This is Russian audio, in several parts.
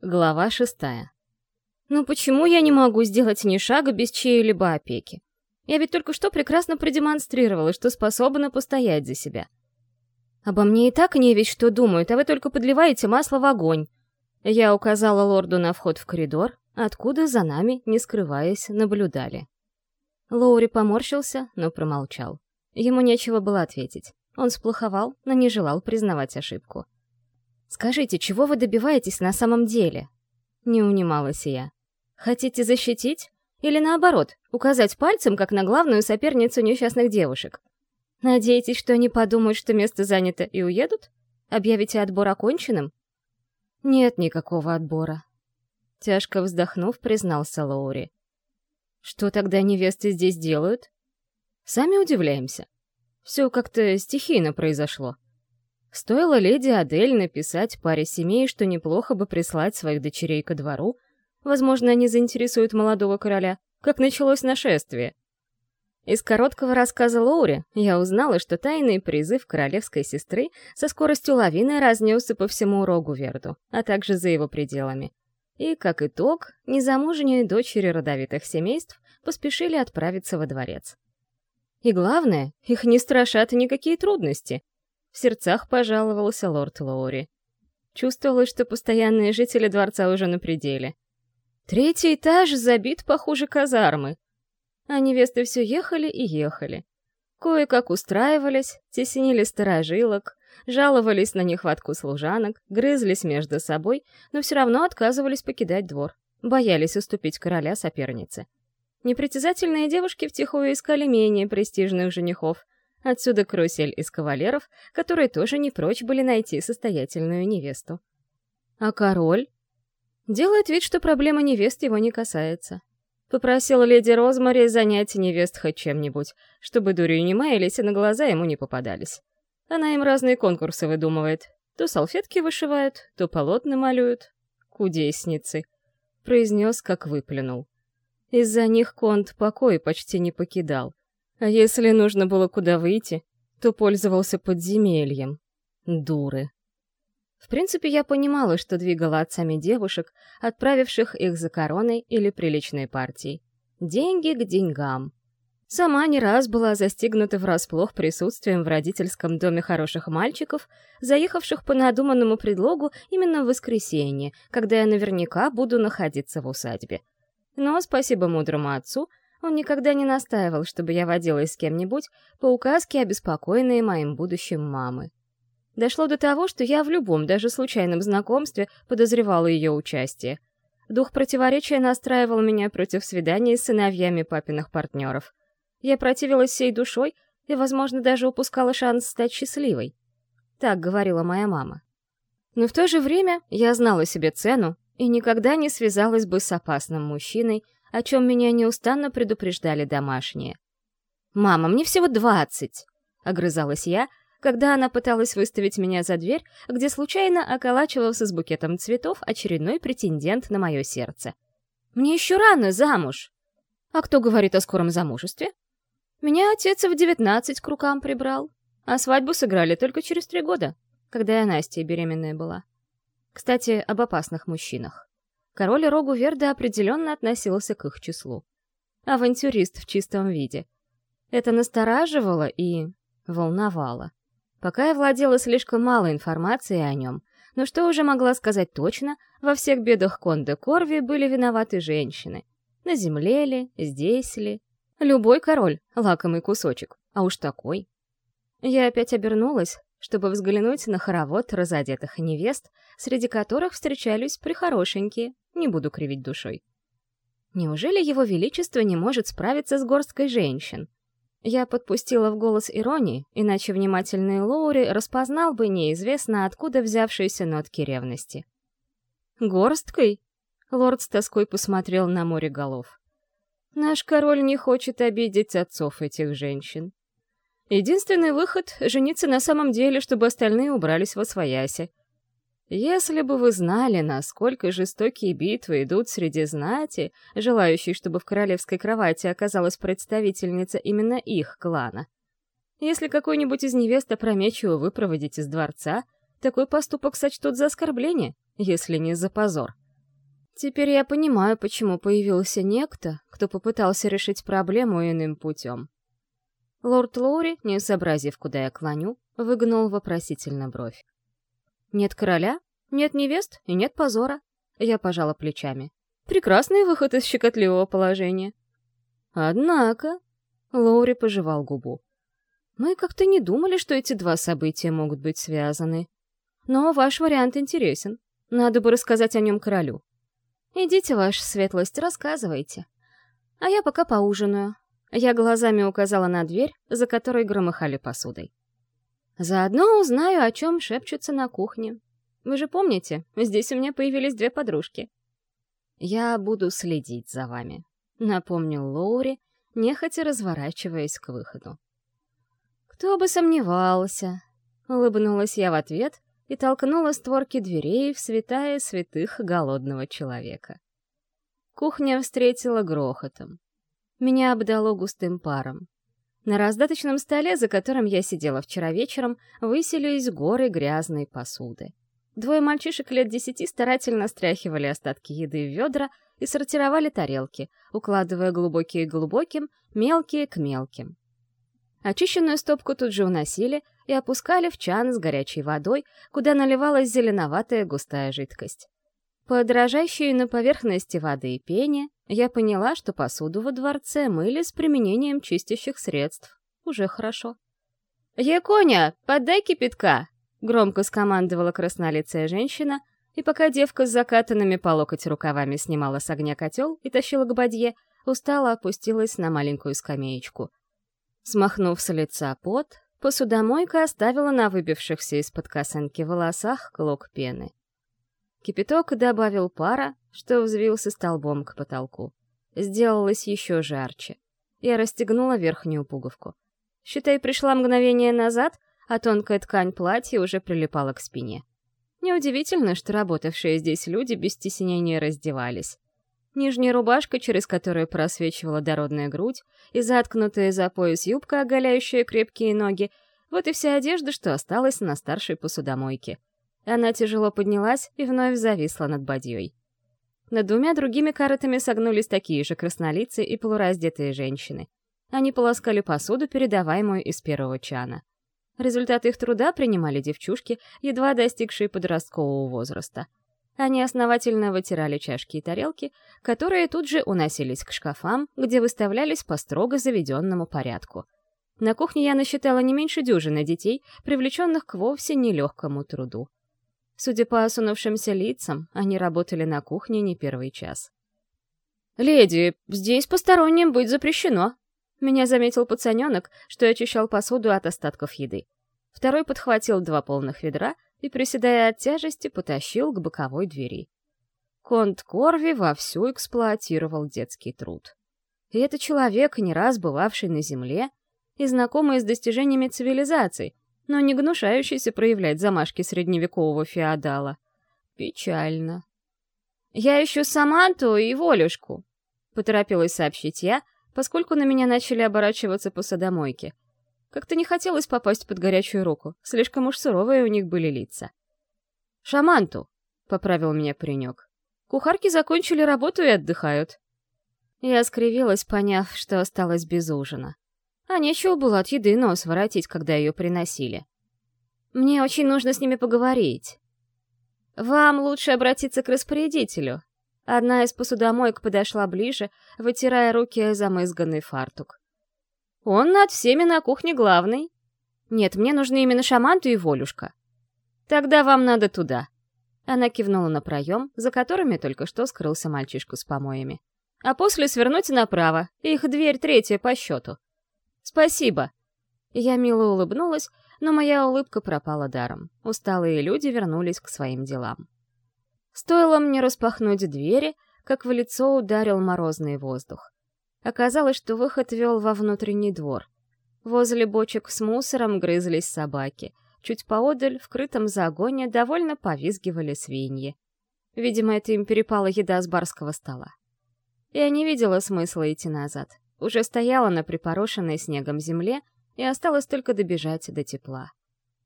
Глава шестая. Ну почему я не могу сделать ни шага без чьей-либо опеки? Я ведь только что прекрасно продемонстрировала, что способна постоять за себя. Обо мне и так не ведь что думают, а вы только подливаете масло в огонь. Я указала лорду на вход в коридор, откуда за нами, не скрываясь, наблюдали. Лоури поморщился, но промолчал. Ему нечего было ответить. Он сплоховал, но не желал признавать ошибку. «Скажите, чего вы добиваетесь на самом деле?» Не унималась я. «Хотите защитить? Или наоборот, указать пальцем, как на главную соперницу несчастных девушек? Надеетесь, что они подумают, что место занято и уедут? Объявите отбор оконченным?» «Нет никакого отбора», — тяжко вздохнув, признался Лоури. «Что тогда невесты здесь делают?» «Сами удивляемся. Все как-то стихийно произошло. Стоило леди Адель написать паре семей, что неплохо бы прислать своих дочерей ко двору, возможно, они заинтересуют молодого короля, как началось нашествие. Из короткого рассказа Лоури я узнала, что тайный призыв королевской сестры со скоростью лавины разнесся по всему Рогу-Верду, а также за его пределами. И, как итог, незамужние дочери родовитых семейств поспешили отправиться во дворец. И главное, их не страшат никакие трудности — в сердцах пожаловался лорд Лоури. Чувствовалось, что постоянные жители дворца уже на пределе. Третий этаж забит похуже казармы. А невесты все ехали и ехали. Кое-как устраивались, теснили сторожилок, жаловались на нехватку служанок, грызлись между собой, но все равно отказывались покидать двор. Боялись уступить короля сопернице. Непритязательные девушки втихую искали менее престижных женихов — Отсюда карусель из кавалеров, которые тоже не прочь были найти состоятельную невесту. А король? Делает вид, что проблема невест его не касается. Попросил леди Розмари занять невест хоть чем-нибудь, чтобы дурью не маялись и на глаза ему не попадались. Она им разные конкурсы выдумывает. То салфетки вышивают, то полотна малюют. Кудесницы. Произнес, как выплюнул. Из-за них конт покой почти не покидал. А если нужно было куда выйти, то пользовался подземельем. Дуры. В принципе, я понимала, что двигала отцами девушек, отправивших их за короной или приличной партией. Деньги к деньгам. Сама не раз была застигнута врасплох присутствием в родительском доме хороших мальчиков, заехавших по надуманному предлогу именно в воскресенье, когда я наверняка буду находиться в усадьбе. Но, спасибо мудрому отцу, он никогда не настаивал, чтобы я водилась с кем-нибудь по указке, обеспокоенной моим будущим мамы. Дошло до того, что я в любом, даже случайном знакомстве подозревала ее участие. Дух противоречия настраивал меня против свиданий с сыновьями папиных партнеров. Я противилась всей душой и, возможно, даже упускала шанс стать счастливой. Так говорила моя мама. Но в то же время я знала себе цену и никогда не связалась бы с опасным мужчиной, о чем меня неустанно предупреждали домашние. «Мама, мне всего двадцать!» — огрызалась я, когда она пыталась выставить меня за дверь, где случайно околачивался с букетом цветов очередной претендент на мое сердце. «Мне еще рано замуж!» «А кто говорит о скором замужестве?» «Меня отец в девятнадцать к рукам прибрал, а свадьбу сыграли только через три года, когда я Настя беременная была. Кстати, об опасных мужчинах король Рогу Верда определенно относился к их числу. Авантюрист в чистом виде. Это настораживало и волновало. Пока я владела слишком мало информации о нем, но что уже могла сказать точно, во всех бедах Конде Корви были виноваты женщины. На земле ли, здесь ли. Любой король — лакомый кусочек, а уж такой. Я опять обернулась, чтобы взглянуть на хоровод разодетых невест, среди которых встречались прихорошенькие, не буду кривить душой. Неужели его величество не может справиться с горсткой женщин? Я подпустила в голос иронии, иначе внимательный Лоури распознал бы неизвестно откуда взявшиеся нотки ревности. «Горсткой?» — лорд с тоской посмотрел на море голов. «Наш король не хочет обидеть отцов этих женщин. Единственный выход — жениться на самом деле, чтобы остальные убрались во свояси. Если бы вы знали, насколько жестокие битвы идут среди знати, желающей, чтобы в королевской кровати оказалась представительница именно их клана. Если какой-нибудь из невест опрометчиво выпроводить из дворца, такой поступок сочтут за оскорбление, если не за позор. Теперь я понимаю, почему появился некто, кто попытался решить проблему иным путем. Лорд Лоури, не сообразив, куда я клоню, выгнул вопросительно бровь. «Нет короля, нет невест и нет позора», — я пожала плечами. «Прекрасный выход из щекотливого положения». «Однако...» — Лоури пожевал губу. «Мы как-то не думали, что эти два события могут быть связаны. Но ваш вариант интересен. Надо бы рассказать о нем королю. Идите, ваша светлость, рассказывайте. А я пока поужинаю. Я глазами указала на дверь, за которой громыхали посудой. Заодно узнаю, о чем шепчутся на кухне. Вы же помните, здесь у меня появились две подружки. Я буду следить за вами, напомнил Лоури, нехотя разворачиваясь к выходу. Кто бы сомневался, улыбнулась я в ответ и толкнула створки дверей в святая святых голодного человека. Кухня встретила грохотом. Меня обдало густым паром. На раздаточном столе, за которым я сидела вчера вечером, высились горы грязной посуды. Двое мальчишек лет десяти старательно стряхивали остатки еды в ведра и сортировали тарелки, укладывая глубокие к глубоким, мелкие к мелким. Очищенную стопку тут же уносили и опускали в чан с горячей водой, куда наливалась зеленоватая густая жидкость. По дрожащей на поверхности воды пене я поняла, что посуду во дворце мыли с применением чистящих средств. Уже хорошо. «Яконя, подай кипятка!» — громко скомандовала краснолицая женщина, и пока девка с закатанными по локоть рукавами снимала с огня котел и тащила к бадье, устало опустилась на маленькую скамеечку. Смахнув с лица пот, посудомойка оставила на выбившихся из-под косынки волосах клок пены. Кипяток добавил пара, что взвился столбом к потолку. Сделалось еще жарче. Я расстегнула верхнюю пуговку. Считай, пришла мгновение назад, а тонкая ткань платья уже прилипала к спине. Неудивительно, что работавшие здесь люди без стеснения раздевались. Нижняя рубашка, через которую просвечивала дородная грудь, и заткнутая за пояс юбка, оголяющая крепкие ноги — вот и вся одежда, что осталась на старшей посудомойке. Она тяжело поднялась и вновь зависла над бадьей. Над двумя другими каретами согнулись такие же краснолицы и полураздетые женщины. Они полоскали посуду, передаваемую из первого чана. Результат их труда принимали девчушки, едва достигшие подросткового возраста. Они основательно вытирали чашки и тарелки, которые тут же уносились к шкафам, где выставлялись по строго заведенному порядку. На кухне я насчитала не меньше дюжины детей, привлеченных к вовсе нелегкому труду. Судя по осунувшимся лицам, они работали на кухне не первый час. «Леди, здесь посторонним быть запрещено!» Меня заметил пацаненок, что очищал посуду от остатков еды. Второй подхватил два полных ведра и, приседая от тяжести, потащил к боковой двери. Конт Корви вовсю эксплуатировал детский труд. И это человек, не раз бывавший на Земле и знакомый с достижениями цивилизации, но не гнушающийся проявлять замашки средневекового феодала. Печально. «Я ищу Саманту и Волюшку», — поторопилась сообщить я, поскольку на меня начали оборачиваться посудомойки. Как-то не хотелось попасть под горячую руку, слишком уж суровые у них были лица. «Шаманту», — поправил меня паренек. «Кухарки закончили работу и отдыхают». Я скривилась, поняв, что осталась без ужина. А нечего было от еды нос воротить, когда ее приносили. Мне очень нужно с ними поговорить. Вам лучше обратиться к распорядителю. Одна из посудомоек подошла ближе, вытирая руки замызганный фартук. Он над всеми на кухне главный. Нет, мне нужны именно Шаманту и Волюшка. Тогда вам надо туда. Она кивнула на проем, за которыми только что скрылся мальчишка с помоями. А после свернуть направо, их дверь третья по счету. «Спасибо!» Я мило улыбнулась, но моя улыбка пропала даром. Усталые люди вернулись к своим делам. Стоило мне распахнуть двери, как в лицо ударил морозный воздух. Оказалось, что выход вел во внутренний двор. Возле бочек с мусором грызлись собаки. Чуть поодаль, в крытом загоне, довольно повизгивали свиньи. Видимо, это им перепала еда с барского стола. Я не видела смысла идти назад уже стояла на припорошенной снегом земле и осталось только добежать до тепла.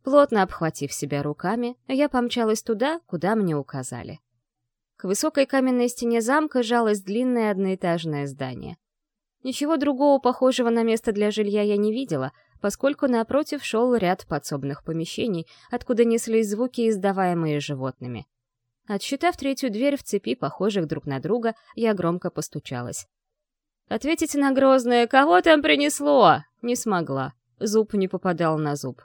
Плотно обхватив себя руками, я помчалась туда, куда мне указали. К высокой каменной стене замка жалось длинное одноэтажное здание. Ничего другого похожего на место для жилья я не видела, поскольку напротив шел ряд подсобных помещений, откуда неслись звуки, издаваемые животными. Отсчитав третью дверь в цепи, похожих друг на друга, я громко постучалась. Ответить на грозное «Кого там принесло?» не смогла. Зуб не попадал на зуб.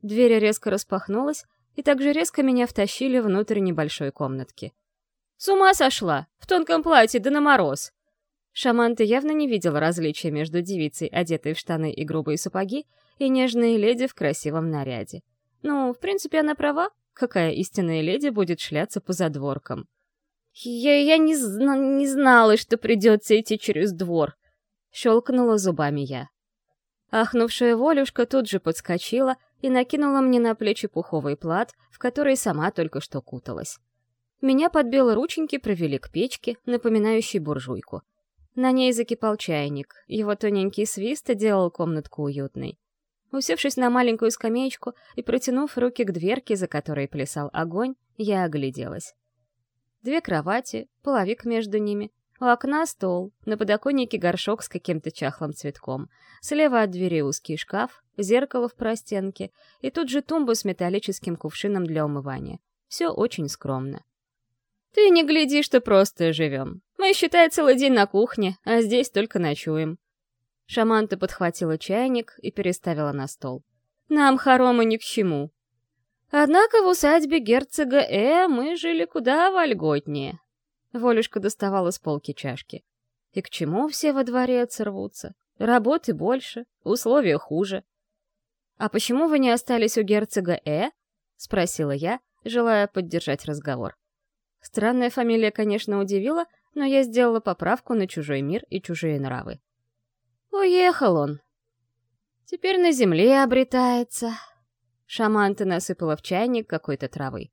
Дверь резко распахнулась, и так же резко меня втащили внутрь небольшой комнатки. С ума сошла! В тонком платье, да на мороз!» Шаманта явно не видела различия между девицей, одетой в штаны и грубые сапоги, и нежной леди в красивом наряде. Ну, в принципе, она права. Какая истинная леди будет шляться по задворкам? «Я, я не, зна не знала, что придется идти через двор», — щелкнула зубами я. Ахнувшая Волюшка тут же подскочила и накинула мне на плечи пуховый плат, в который сама только что куталась. Меня под белые рученьки провели к печке, напоминающей буржуйку. На ней закипал чайник, его тоненький свист делал комнатку уютной. Усевшись на маленькую скамеечку и протянув руки к дверке, за которой плясал огонь, я огляделась. Две кровати, половик между ними, у окна стол, на подоконнике горшок с каким-то чахлым цветком, слева от двери узкий шкаф, зеркало в простенке и тут же тумба с металлическим кувшином для умывания. Все очень скромно. Ты не гляди, что просто живем. Мы, считай, целый день на кухне, а здесь только ночуем. Шаманта подхватила чайник и переставила на стол. Нам хоромы ни к чему. Однако в усадьбе герцога Э мы жили куда вольготнее. Волюшка доставала с полки чашки. И к чему все во дворец рвутся? Работы больше, условия хуже. «А почему вы не остались у герцога Э?» — спросила я, желая поддержать разговор. Странная фамилия, конечно, удивила, но я сделала поправку на чужой мир и чужие нравы. Уехал он. Теперь на земле обретается. Шаманта насыпала в чайник какой-то травы.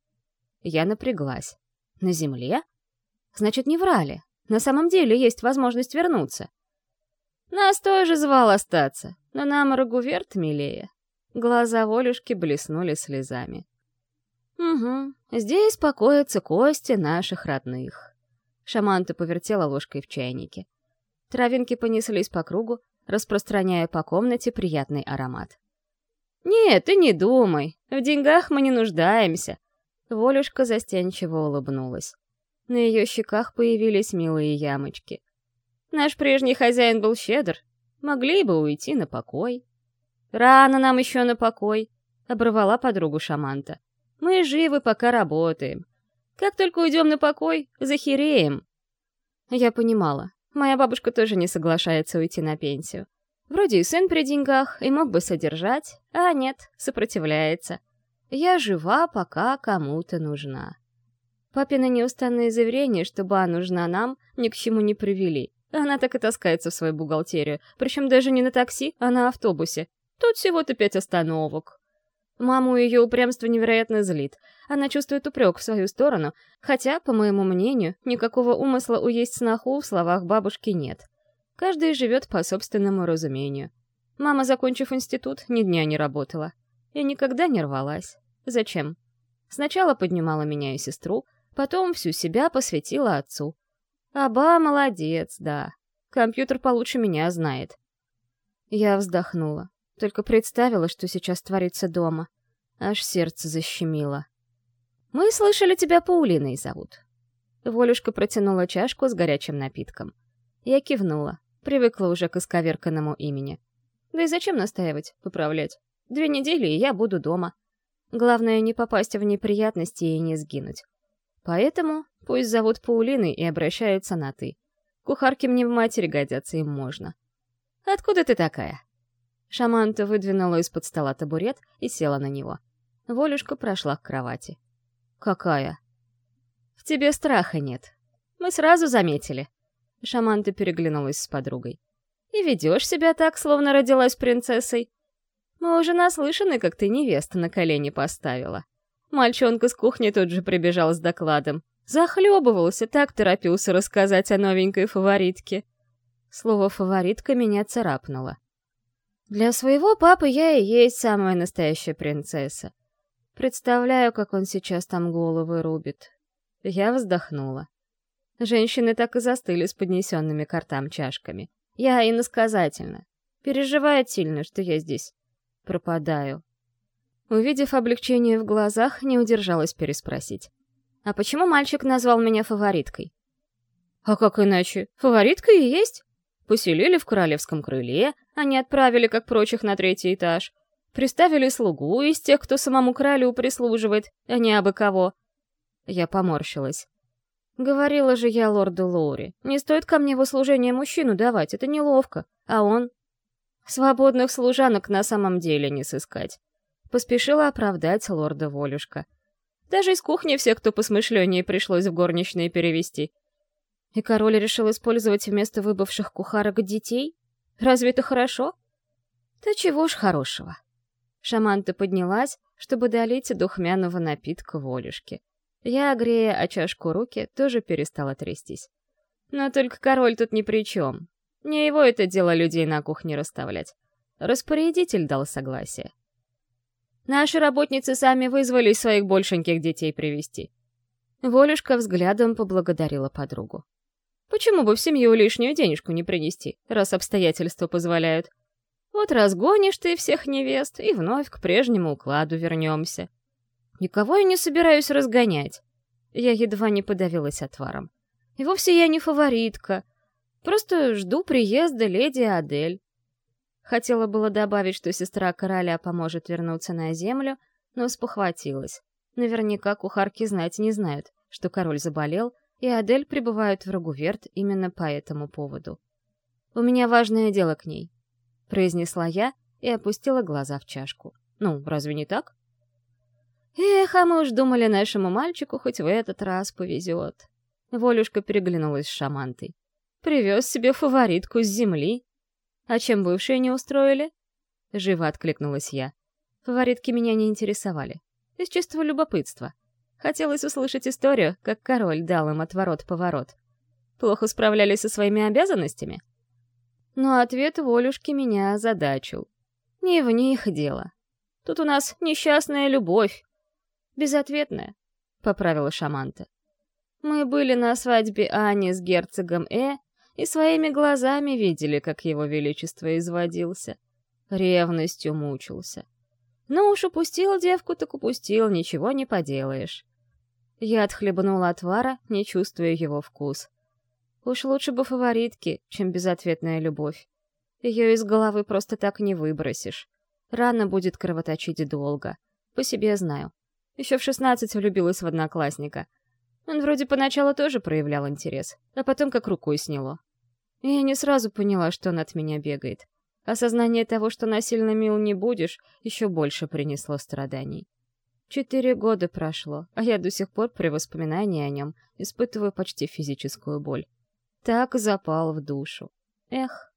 Я напряглась. На земле? Значит, не врали. На самом деле есть возможность вернуться. Нас тоже звал остаться, но нам Рагуверт милее. Глаза Волюшки блеснули слезами. «Угу, здесь покоятся кости наших родных». Шаманта повертела ложкой в чайнике. Травинки понеслись по кругу, распространяя по комнате приятный аромат. «Нет, ты не думай, в деньгах мы не нуждаемся». Волюшка застенчиво улыбнулась. На ее щеках появились милые ямочки. Наш прежний хозяин был щедр, могли бы уйти на покой. «Рано нам еще на покой», — оборвала подругу Шаманта. Мы живы, пока работаем. Как только уйдем на покой, захереем. Я понимала. Моя бабушка тоже не соглашается уйти на пенсию. Вроде и сын при деньгах, и мог бы содержать, а нет, сопротивляется. Я жива, пока кому-то нужна. Папины неустанные заверения, что ба нужна нам, ни к чему не привели. Она так и таскается в свою бухгалтерию, причем даже не на такси, а на автобусе. Тут всего-то пять остановок. Маму ее упрямство невероятно злит. Она чувствует упрек в свою сторону, хотя, по моему мнению, никакого умысла уесть сноху в словах бабушки нет. Каждый живет по собственному разумению. Мама, закончив институт, ни дня не работала. И никогда не рвалась. Зачем? Сначала поднимала меня и сестру, потом всю себя посвятила отцу. Аба молодец, да. Компьютер получше меня знает. Я вздохнула. Только представила, что сейчас творится дома. Аж сердце защемило. «Мы слышали, тебя Паулиной зовут». Волюшка протянула чашку с горячим напитком. Я кивнула. Привыкла уже к исковерканному имени. Да и зачем настаивать, поправлять? Две недели, и я буду дома. Главное, не попасть в неприятности и не сгинуть. Поэтому пусть зовут Паулиной и обращаются на «ты». Кухарки мне в матери годятся, им можно. «Откуда ты такая?» Шаманта выдвинула из-под стола табурет и села на него. Волюшка прошла к кровати. «Какая?» «В тебе страха нет. Мы сразу заметили». Шаманта переглянулась с подругой. «И ведешь себя так, словно родилась принцессой. Мы уже наслышаны, как ты невесту на колени поставила». Мальчонка с кухни тут же прибежал с докладом. Захлебывался, так торопился рассказать о новенькой фаворитке. Слово «фаворитка» меня царапнуло. Для своего папы я и есть самая настоящая принцесса. Представляю, как он сейчас там головы рубит. Я вздохнула. Женщины так и застыли с поднесенными к ртам чашками. Я иносказательно. Переживает сильно, что я здесь пропадаю. Увидев облегчение в глазах, не удержалась переспросить. «А почему мальчик назвал меня фавориткой?» «А как иначе? Фавориткой и есть. Поселили в королевском крыле, а не отправили, как прочих, на третий этаж. Приставили слугу из тех, кто самому королю прислуживает, а не абы кого». Я поморщилась. Говорила же я лорду Лоури, не стоит ко мне в услужение мужчину давать, это неловко. А он... Свободных служанок на самом деле не сыскать. Поспешила оправдать лорда Волюшка. Даже из кухни всех, кто посмышленнее, пришлось в горничные перевести. И король решил использовать вместо выбывших кухарок детей? Разве это хорошо? Да чего ж хорошего. Шаманта поднялась, чтобы долить духмяного напитка Волюшке. Я, грея о чашку руки, тоже перестала трястись. Но только король тут ни при чем. Не его это дело людей на кухне расставлять. Распорядитель дал согласие. Наши работницы сами вызвались своих большеньких детей привести. Волюшка взглядом поблагодарила подругу. Почему бы в семью лишнюю денежку не принести, раз обстоятельства позволяют? Вот разгонишь ты всех невест, и вновь к прежнему укладу вернемся. Никого я не собираюсь разгонять. Я едва не подавилась отваром. И вовсе я не фаворитка. Просто жду приезда леди Адель. Хотела было добавить, что сестра короля поможет вернуться на землю, но спохватилась. Наверняка кухарки знать не знают, что король заболел, и Адель прибывает в Рагуверт именно по этому поводу. «У меня важное дело к ней», — произнесла я и опустила глаза в чашку. «Ну, разве не так?» Эх, а мы уж думали, нашему мальчику хоть в этот раз повезет. Волюшка переглянулась с шамантой. Привез себе фаворитку с земли. А чем бывшие не устроили? Живо откликнулась я. Фаворитки меня не интересовали. Из чистого любопытства. Хотелось услышать историю, как король дал им отворот-поворот. Плохо справлялись со своими обязанностями? Но ответ Волюшки меня озадачил. Не в них дело. Тут у нас несчастная любовь, «Безответная», — поправила Шаманта. «Мы были на свадьбе Ани с герцогом Э и своими глазами видели, как его величество изводился. Ревностью мучился. Ну уж упустил девку, так упустил, ничего не поделаешь». Я отхлебнула отвара, не чувствуя его вкус. Уж лучше бы фаворитки, чем безответная любовь. Ее из головы просто так не выбросишь. Рано будет кровоточить долго. По себе знаю. Еще в шестнадцать влюбилась в одноклассника. Он вроде поначалу тоже проявлял интерес, а потом как рукой сняло. И я не сразу поняла, что он от меня бегает. Осознание того, что насильно мил не будешь, еще больше принесло страданий. Четыре года прошло, а я до сих пор при воспоминании о нем испытываю почти физическую боль. Так запал в душу. Эх.